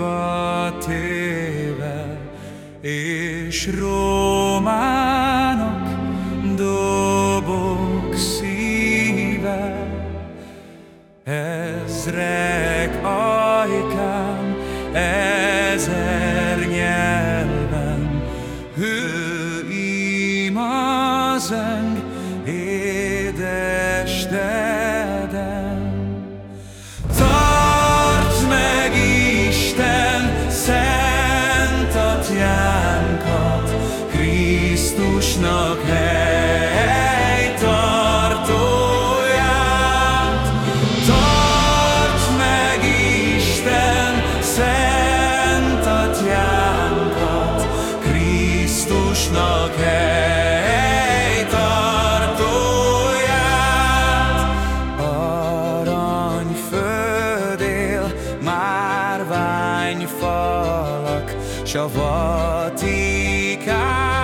Újba téve, és Rómának dobok szíve. Ezrek ajkám, ezer nyelven, hő imazeng, Krisztusnak hely tartóját. Tarts meg Isten szent atyánkat, Krisztusnak hely tartóját. Arany földél, márványfalak, s a Vatikán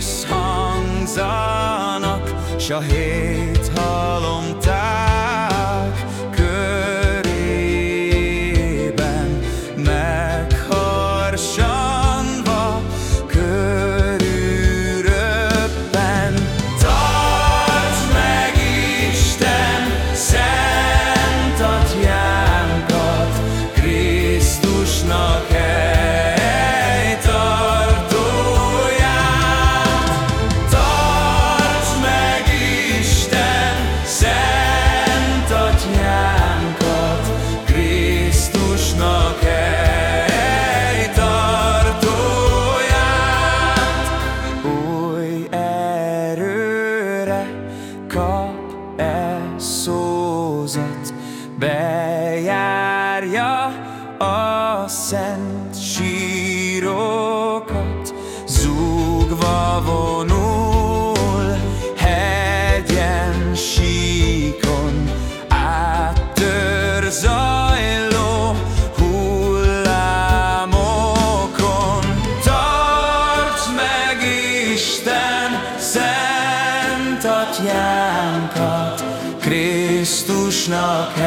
visszhangzanak, s a hét halomták szózat, bejárja a szent sírokat, zúgva vonul hegyen, síkon, áttör zajló hullámokon. Tarts meg Isten szent atyánkat, Krisztusnak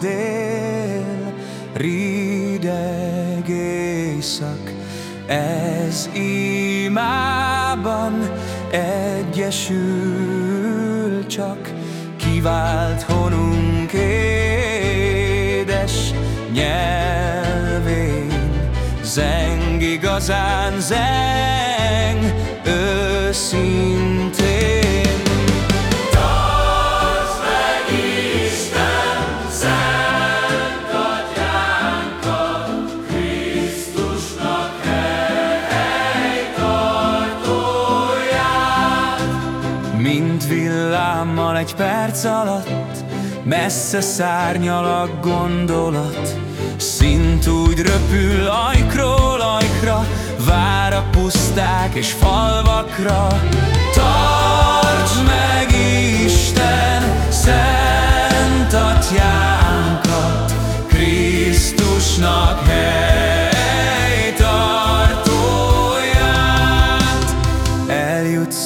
dél, rideg éjszak, ez imában egyesül csak, kivált honunk édes nyelvén. Zeng igazán zeng őszintén. Mint villámmal egy perc alatt, messze szárnyal a gondolat, Szint úgy röpül ajkról ajkra, vár a puszták és falvakra.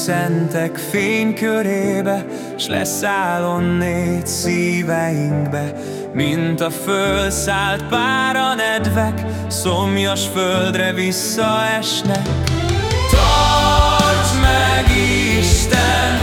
Szentek fénykörébe, S leszáll onnét szíveinkbe, Mint a fölszállt pára nedvek, Szomjas földre visszaesnek. Tarts meg Isten,